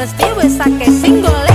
promised you it's single